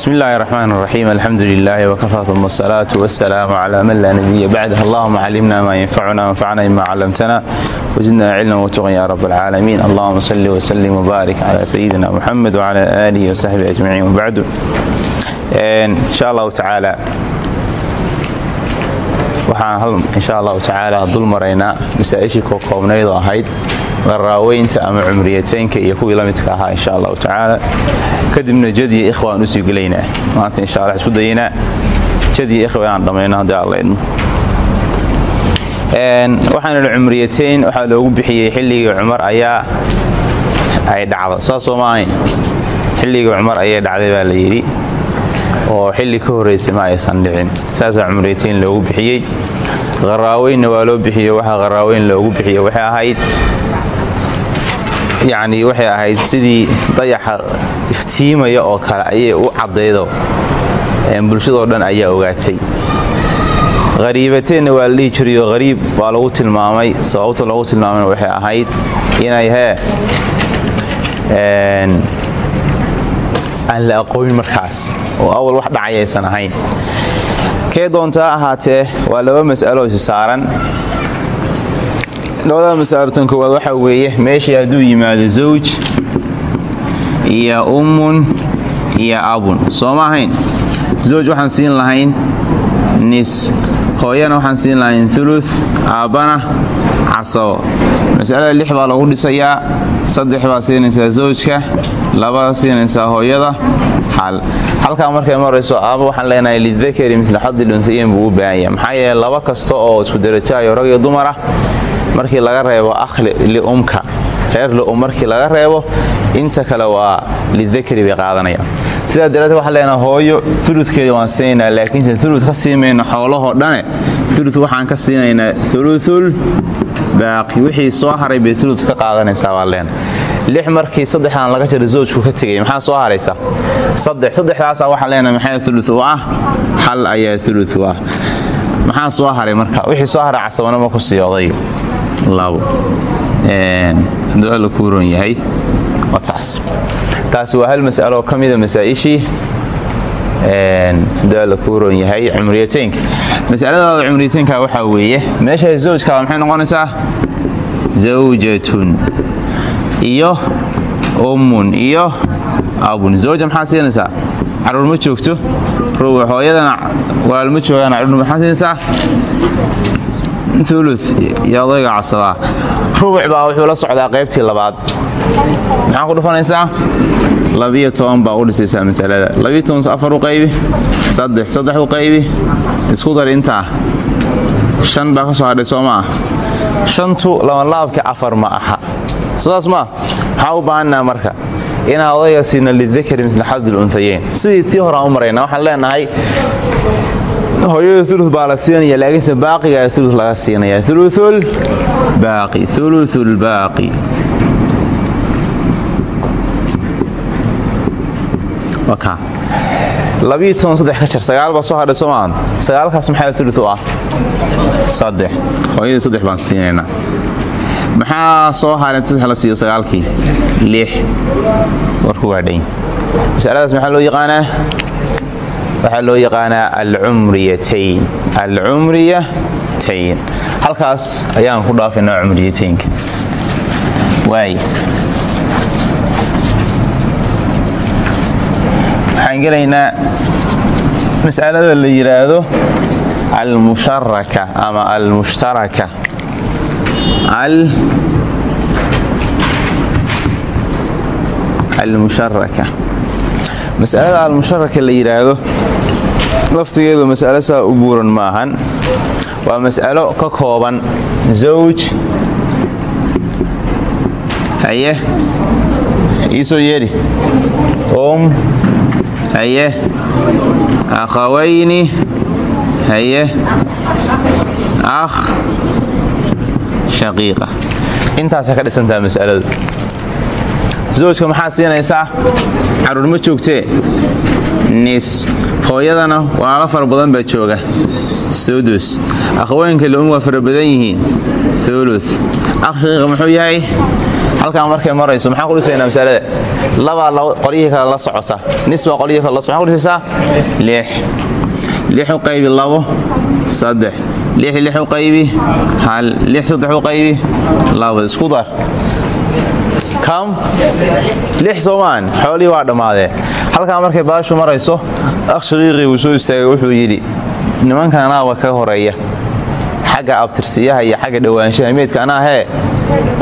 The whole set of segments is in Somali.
bismi illaahi raxmaan raxiim alxamdu lilaahi wkafaa uma asalaatu wasalaamu cla man laa nabiya bacdah allahuma calimna maa yanfacuna wanfacna bima callamtana wzidna cilman watuqan ya rab alcaalamiin allahuma salli wslim wbaarik cla sayidina muxamed wcla aalihi wasaxbihi ajmaciin wabacdu insha allahu tacaala waxaan insha allahu tacaala dul maraynaa masaa-ishii koo koobnayd oo ahayd qaraaweynta ama cumriyataynka iyo kuwii la midka ahaa insha allahu tacaala. Kadibna jadiya ikhwa aan u sii gelaynaa. Maanta insha alla isku dayaynaa jadiya ikhwa inaan dhammayno haddii alla idmo waxaana cumriyatayn waxaa loogu bixiyey xilligii cumar ayaa ay dhacda saasoo ma ahayn xilligii cumar ayay dhacday baa la yidhi oo xilli ka horraysay ma aysan dhicin. Saasaa cumriyatayn loogu bixiyey. Qaraaweynna waa loo bixiyo waxaa qaraaweyn loogu bixiyo waxay ahayd yacni waxay ahayd sidii dayaxa iftiimaya oo kale ayay u caddaydo bulshadoo dhan ayaa ogaatay. Hariibateenna waa la dhihi jiriyo hariib waa lagu tilmaamay sababta lagu tilmaamayna waxay ahayd inay hee aan la aqoonin markaas oo awal wax dhacayaysan ahayn. Kee doontaa ahaatee? Waa laba mas'alo isi saaran labada mas'alotan koowaad waxaa weeye meeshii hadduu yimaado zawj iyo ummun iyo abun. Soo ma ahayn? Zawj waxaan siin lahayn nis. Hooyana waxaan siin lahayn ulu aabbana casabo masalada lix baa lagu dhisayaa saddex baa siinaysaa zawjka labada siinaysaa hooyada. Xal halkaa markay marayso aaba waxaan leenahay lidakari mila xadil unhayeyn buu u baahanya maxaa yeele laba kasta oo isku darajaayo rag iyo dumarah markii laga reebo akhli liumka reer lium markii laga reebo inta kale waa lidakari bay qaadanayaan. Sidaa daraadee waxaan leenaha hooyo uludkeeda waan siinaynaa laakiinse ulud ka sii mayno xoolahoo dhane ulud waxaan ka siinaynaa uluul baaqi. Wixii soo haray bay ulud ka qaadanaysaa baan leenaha lix markii saddexdan laga jaro zawjku ka tegay maxaa soo haraysa? Saddex saddexdaasaa waxaan leenaha maxaa ulu u ah? Ayaa ulu u ah. Maxaa soo haray marka? Wixii soo haray casabanimo ku sii odayga labo hadduu alla kuu ron yahay taasi waa hal mas'aloo ka mida masaa'ishii. Hadduu alla kuu ron yahay cumriyataynka masaladaada cumriyataynka waxaa weeye meesha zawjkaada maxay noqonaysaa? Zawjatun. Iyo ummun iyo abun. Zawja maxaa siinaysaa? Caruur ma joogto. Hooyadana walaal ma joogaan carruur maxaa siinaysaa iyo odayga casabaa rubuc baa wuxuu la socdaa qaybtii labaad. Maxaa ku dhufanaysaa? Labiyo toban baa u dhisaysaa masalada. Labiyo toban afar u qaybi saddex saddex u qaybi. Isku dar intaa shan baa ka soo hadhay soo ma ah. Shantu labalaabka afar ma aha. Sidaas maa maxaa u baahannaha marka. Inaa odayga siina lidakari mila xadil unhayeyn sidii tii hore aan u marayna waxaan leenahay hooyada ulu baa la siinaya laakiinse baaqigaa ulu laga siinaya uluul baaqi uluul baaqi. Labiyo toban ka jar sagaal baa soo hadhay soo maahan sagaalkaas maxaa ulu ah? Saddex. Hooyadii saddex baan siinaynaa. Maxaa soo haran saddex la siiyo sagaalkii? Lix. Warku waa dhan masaladaas maxaa loo yaqaanaa waxaa loo yaqaanaa alcumriyatayn. Alcumriyatayn. Halkaas ayaan ku dhaafaynaa cumriyataynka waay. Waxaan gelaynaa mas'alada la yidhaahdo almusharaka ama almushtaraka. Almusharaka masalada almusharaka la yidhaahdo laftigeedu mas'alo saa u buuran maahan. Waa mas'alo ka kooban zawj haye iisoo yeedhi um haye akhawayni haye akh shaqiiqa. Intaasay ka dhisantaha mas'aladu zawjka maxaa siinaysaa? Caruur ma joogtee nis. Hooyadana walaalo fara badan baa jooga. Sudus akhaweenka lum waa fara badan yihiin. Ulu akh shaqiiqa muxuu yahay? Halkaan markay marayso maxaan ku dhisaynaa masalada? Labaa qoryihii kale la socota. Nis baa qoryihii kale la socota. Maxaan ku dhisaysaa lix. Qaybi labo saddex. Lix lix u qaybi hal. Lix saddex qaybi labo isku dar soomaan. Xoolihii waa dhammaadeen halkaa markay baashu marayso akh shaqiiqii wuu soo istaagay wuxuu yidhi nimankan anaaba ka horreeya. Xagga abtirsiyaha iyo xagga dhowaanshaha meydka anaa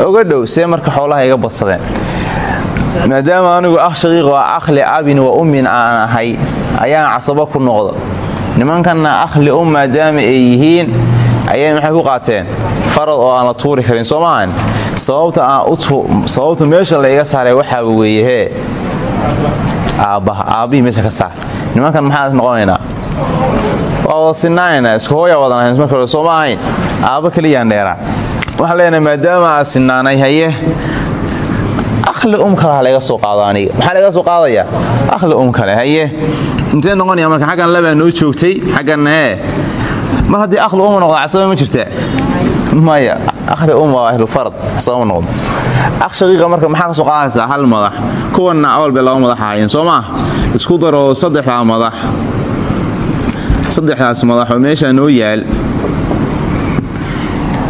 oga dhow see marka xoolaha iga badsadeen. Maadaama anigu akh shaqiiq waa akhli abin wa ummin aan ahay ayaan casabo ku noqda nimankanna akhli um maadaama ay yihiin ayay maxay ku qaateen? Farad oo aan la tuuri karin soo maahan sababta meesha layga saaray waxaaba weeye hee aabbaha aabbihii meesha ka saar. Nimankan maxaa noqonaynaa? Waa wada isku hooyaa wadanahayn marka hore soo ma ahayn aabba keliyaan maadaama aa sinaanay haye. Akhli um kale ha laga soo qaado maxaa laga soo qaadayaa akhli um kale haye. Intee noqonaya marka xaggan labaa noo joogtay? Xagganna hee mar haddii akhli uma noqdo casaba ma jirtaa maya akhli um waa ahlufarad casaba ma noqdo. Akh shaqiiqa marka maxaa ka soo qaadaysaa hal madax. Kuwanna awal bay laba madax ahaayeen soo maa isku daro saddexdaa madax. Saddexdaas madax oo meeshaa noo yaal.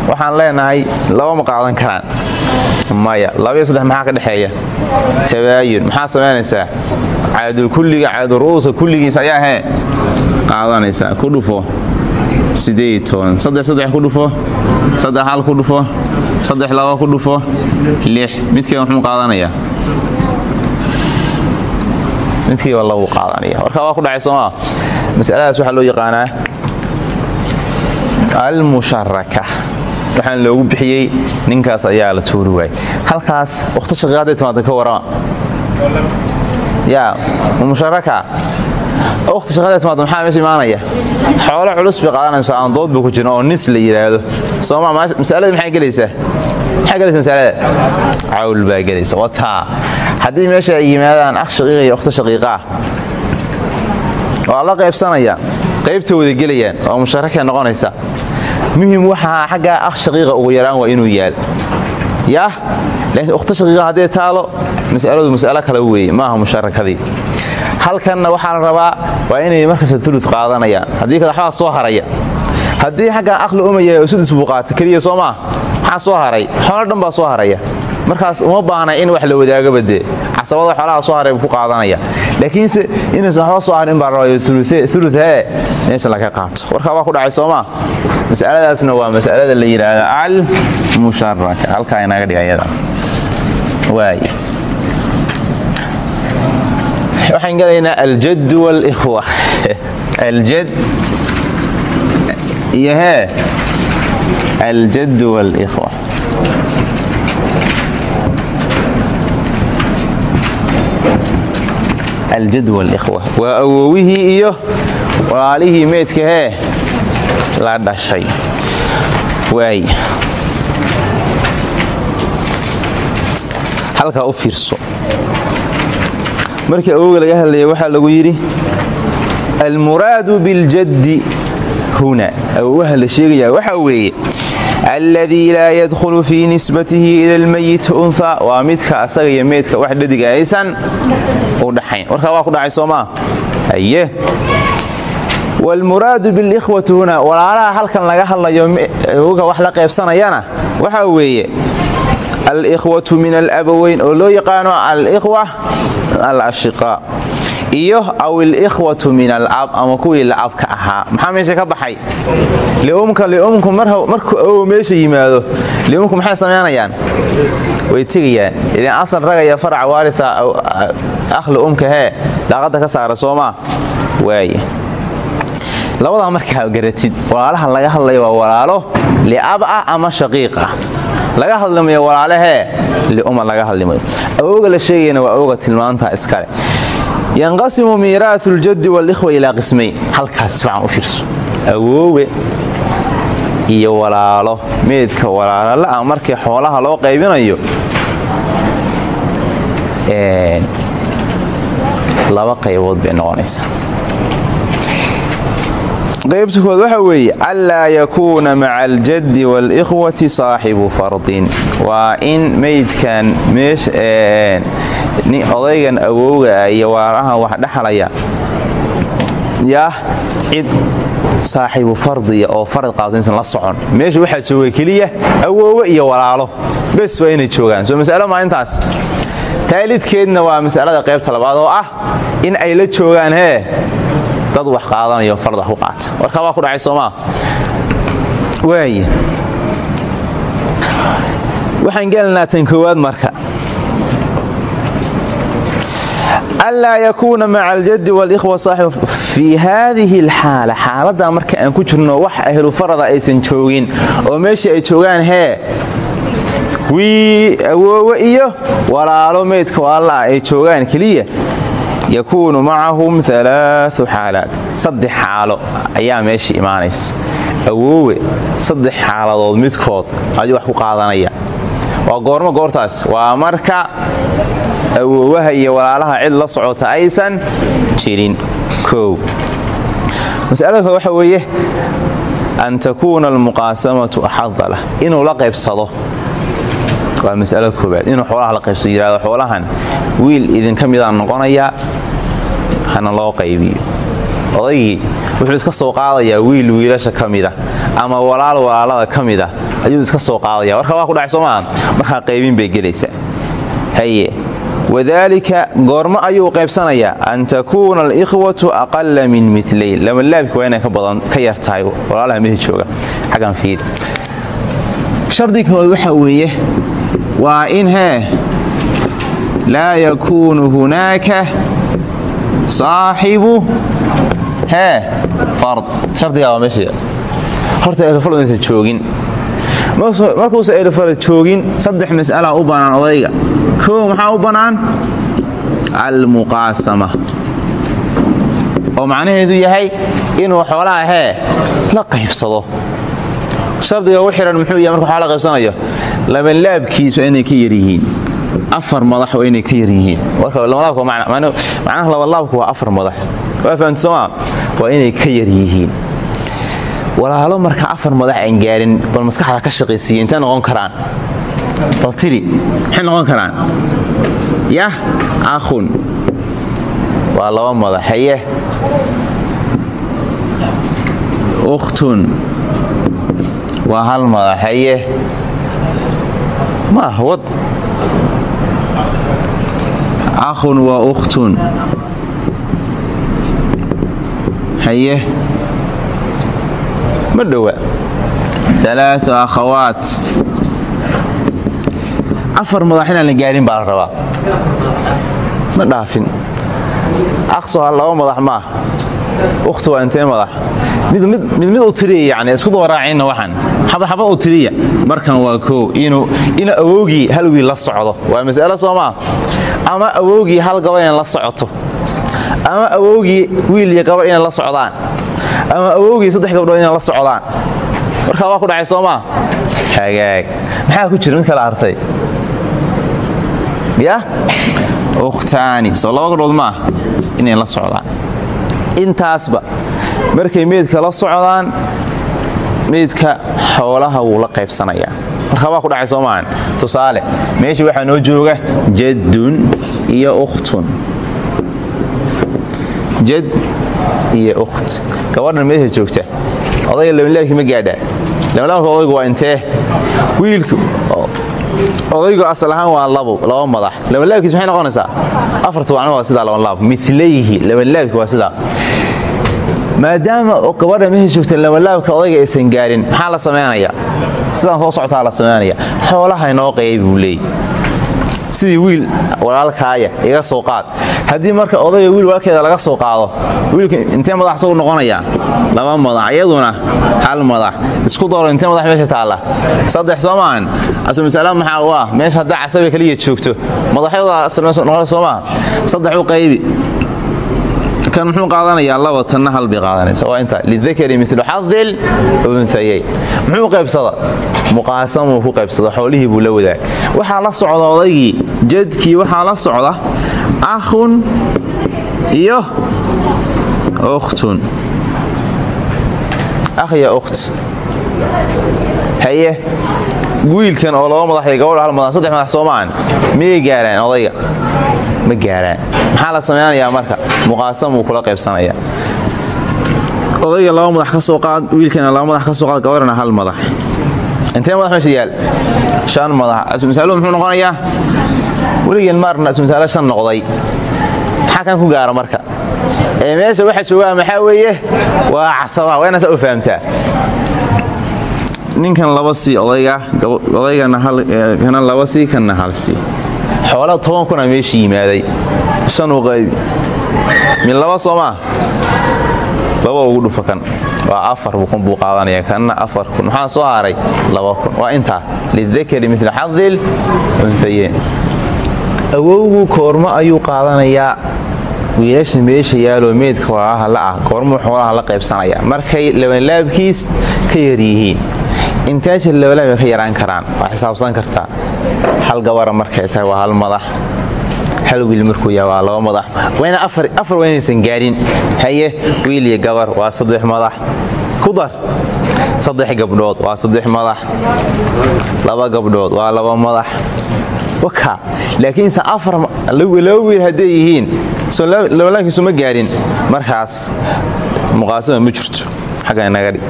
Waxaan leenahay laba ma qaadan karaan. Maya labaiyo saddex maxaa ka dhexeeya? Tabaayun. Maxaa samaynaysaa? Caadul kulliga caadul ru'uusa kulligiisa ayaa hee qaadanaysaa ku dhufo toban saddex hal ku dhufo. Saddex laba ku dhufo. Lix. Midkiiba muxuu qaadanayaa midkiiba labu qaadanaya. Warkaa waa ku dhacay soomaa masaladaas waxaa loo yaqaanaa almusharaka waxaan loogu bixiyey ninkaas ayaa la tuuri waayey. Halkaas wakhti shaqiiqaday timaada ka warama yaa musharaka wakhti shaqaday timaada maxaa meesha imaanaya? Xoolo culus bay qaadanayso aan dood ba ku jirin oo nis la yidhaahdo sooma masalada maxay gelaysaa? Maxay gelaysa masalada cawl baa gelaysa wataa haddii meesha ay yimaadaan akh shaqiiqa iyo wakhti shaqiiqa waa la qaybsanaya qaybta wada gelayaan oo musharakay noqonaysa. Muhim waxaa xaggaa akh shaqiiqa ugu yaraan waa inuu yaal. Yah laakiin ukhta shaqiiqa haddee taalo masaladu mas'alo kale weeye maaha musharakadii halkanna waxaa la rabaa waa inay markasta ulud qaadanayaan. Haddii kale waxbaa soo haraya. Haddii xaggaa aqli umaya oo sudus buu qaata keliya soo maa soo haray. Xoolo dhan baa soo haraya. Markaas uma baahna in wax la wadaagaba dee. Casabada xoolaha soo haray ku qaadanaya. Laakiinse inaysan waxba soo harin baa rabayo ulu hee meesha laga qaato. Warkaa waa ku dhacay soomaa masaladaasna waa masalada la yidhaahdo al musharaka halkaa inaga dhiga iyada. Waay waxaan gelaynaa aljad wاlkhwa aljad iyo hee aljad wاlkhwa aljad wاlkhwa waa awowihii iyo walaalihii meydka hee la dhashay waay halkaa u fiirso markii awowga laga hadlaya waxaa lagu yidhi almuraadu biاljaddi huna. Awowaha la sheegaya waxaa weeye alladii laa yadkhulu fii nisbatihi ila almayit unha waa midka asaga iyo meydka wax dhadiga u dhaxayn. Warkaa waa ku dhacay soomaa aye wlmuraadu bilikhwati huna. Walaalaha halkan laga hadlayo awowga wax la qaybsanayana waxaa weeye alikhwatu min alabaweyn oo loo yaqaano alikhwa alashiqaa iyo aw ilikhwatu min alab ama kuwii lacabka ahaa. Maxaa meesha ka baxay? Liumka liumku markuu awow meesha yimaado liumku maxay samaynayaan way tegayaan. Idan asal ragaya farac waaria akhli umka hee daaqadda ka saara soomaa waaye. Labadaa markaa garatid walaalaha laga hadlaya walaalo liab ah ama shaqiiq ah laga hadlimayo walaalahee liuma laga hadlimayo awooga la sheegayana waa awooga tilmaanta iskale. Yanqasimu miiraatu ljaddi walikhwa ilaa qismayn halkaas fiican u fiirso. Awoowe iyo walaalo meedka walaalala'a ah markii xoolaha loo qaybinayo laba qaybood bay noqonaysaa qaybta kood waxa weeye anlaa yakuuna maca aljaddi waalikhwati saaxibu fardin. Waa in meydkan odaygan awowga iyo waaraha wax dhexlaya yah cid saaxiibu fardiya oo farad qaadaysan la socon. Meesha waxaa jooga keliya awoowe iyo walaalo. Bes waa inay joogaan. Soo masalo maa intaas. Taalidkeedna waa masalada qaybta labaad oo ah in ay la joogaan hee dad wax qaadanayo fard wax ku qaata warkaa waa ku dhacay soomaa waay waxaan gelnaa tan koowaad marka. Anlaa yakuuna maca aljaddi walikhwa saaxibu fii haadihi alxaala. Xaaladdaa marka aan ku jirno wax ahlu farada aysan joogin oo meeshii ay joogaan hee wii awoowe iyo walaalo meydka walaalaah ay joogaan keliya yakuunu macahum alaau xaalaat. Saddex xaalo ayaa meesha imaanaysa. Awoowe saddex xaaladood midkood ayuu wax ku qaadanaya. Waa goormo goortaas. Waa marka awoowaha iyo walaalaha cid la socota aysan jirin. Kow. Masalada waxa weeye an takuuna almuqaasamatu axada lah. Inuu la qaybsado waa masalada koobaad inuu xoolaha la qaybsado yidhahdo xoolahan wiil idinka midaan noqonayaa hana loo qaybiyo. Odaygii wuxuu iska soo qaadayaa wiil wiilasha ka ama walaal walaalada ka ayuu iska soo qaadaya. Warka waa ku dhacay soo maaha qaybin bay gelaysaa haye wadaalika goormo ayuu qaybsanayaa an takuuna alikhwatu aqala min milayn lamalaabki waa inay ka yar tahay walaalaha mehi jooga. Xaggan fiiri. Shardiga kood waxaa weeye waa in laa yakuunu hunaaka saaxibu hee fard. Shardigaa waa meesha horta eelfarad joogin. Markuusa eelfarad joogin saddex mas'alaa u bannaan odayga. Koo maxaa u bannaan almuqaasama. Oo macnaheedu yahay inuu xoolaha hee la qaybsado. Shardiga u xihan muxuu yahay marka xoolaa la qaybsanayo labanlaabkiisu inay ka yaryihiin. Afar madax waa inay ka yaryihiin. Macnaha labalaabku waa afar madax. Waa fahamti sooma waa inay ka yaryihiin. Walaalo marka afar madax aan gaarin bal maskaxda ka shaqaysiiya intay noqon karaan. Bal tiri maxay noqon karaan? Yah akhun waa laba madax haye. Ukhtun. Waa hal madax haye maah wad akhun waa ukhtun. Haye. Ma dhowa? Alaau akhawaat afar madax inaan la gaarin baa la ma dhaafin. Aqso hal laba madax ukhti waa madax? Mid mid u tiriya yani isku dabaraacinna waxaan. Xabadxabad u tiriya markan waa koo inuu awowgii hal wiil la socdo. Waa mas'alo soo maa ama awowgii hal gabadh la socoto? Ama awowgii wiil iyo gabadh inay la socdaan? Ama awowgii saddex gabdhood la socdaan? Markaa waa ku dhacay soo maa hagaag. Maxaa ku jira mid kala hartay ya? Ukhtaani. Soo laba gabdhood maah inay la socdaan intaasba. Markay meydka la socdaan meydka xoolaha wuu la qaybsanayaa markaa waa ku dhacay soo maahan tusaale meesha waxaa noo jooga jaddun iyo ukhtun. Jad iyo ukht. Gabadhan meesha joogta. Odayga labanlaabkii ma gaadhaa. Labanlaabka odaygu waa intee? Wiilku odaygu asal ahaan waa labo laba madax. Labanlaabkiis maxay noqonaysaa? Afarta wacna waa sidaa labanlaab milayhi labanlaabki waa sidaa. Maadaama gabadha meesha joogta labanlaabka odayga aysan gaarin maxaa la samaynayaa sidaan soo socotaa la samaynaya xoolaha inoo qaybi buu leeyay sidii wiil walaalkaaya iga soo qaad. Haddii marka odayga wiil walaalkeeda laga soo qaado wiilka intee madax isagu noqonayaa laba madax iyaduna hal madax. Isku daro intee madax meesha taalla? Saddex soo asu masala maxaa u ah? Meesha haddaa casabiga kaliya joogto. Madaxyada noqona soo maaha saddex u qaybi kan muxuu qaadanayaa laba tanna hal bay qaadanaysa waa inta lidakari milu xadil unhayayn muxuu qaybsada? Muqaasamuu ku qaybsada xoolihii buu la wadaag waxaa la socda odaygii jadkii la socda akhun iyo ukhtun. Akh ya ukht. Haye wiilkan oo laba madax iyo hal madax saddex madax soomaan miyay gaaraan odayga ma gaaraan maxaa la samaynayaa marka? Muqaasamuu kula qaybsanaya. Odayga laba madax ka soo qaad wiilkana laba madax ka soo qaad gabadhana hal madax. Intee madax meesha yaal shan madax. Asmasaaluhu muxuu noqonayaa? Weligeen maarna asmasaalo shan noqday. Maxaa kan ku gaara marka? Ee meesha waxa joogaa maxaa weeye? Waa casaba waa inaa saa u fahamtaa. Ninkan laba sii odayga odaygana kana laba sii kanna hal sii xoolaa toban kuna meesha yimaaday. Shan u qaybi min laba soo maa laba ugu dhufa waa afar buu qaadanaya kanna afar kun. Soo haray laba waa intaa. Lidakari mila xadil untayeen awowgu koormo ayuu qaadanayaa. Wiilasha meesha yaaloo meydka walaalaha la ah. Koormuu xoolaha la qaybsanaya markay labanlaabkiis ka yar yihiin intaajir labalaab ka yaraan karaan. Waa xisaabsan kartaa hal gabara markay tahay waa hal madax. Hal wiil markuu yaha waa laba madax. Afar waa inaysan gaadhin. Haye wiil iyo gabar waa saddex madax. Ku dar saddex gabdhood waa saddex madax. Laba gabdhood waa laba madax. Waka laakiinse afar laba wiil hadday yihiin labalaabkiisu ma gaadhin. Markaas muqaasama ma jirto. Xagga inaga dhig.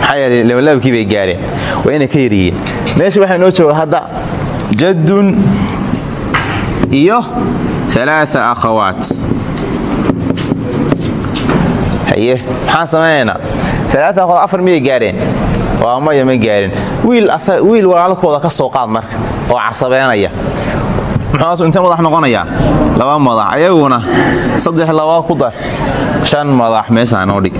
Maxaa yeele labalaabkii bay gaadheen. Waa inay ka yaryihiin meesha waxaa noo jooga hadda jaddun iyo alaaa akhawaat. Maxaan samaynaynaa alaaa akhawaat afar miyay gaadheen waa maya ma gaadhin wiil walaalkooda ka soo qaad marka oo casabeenaya. Muxuuasu intee madax noqonayaa? Laba madax ayaguna saddex laba ku dar. Shan madax meeshaa noo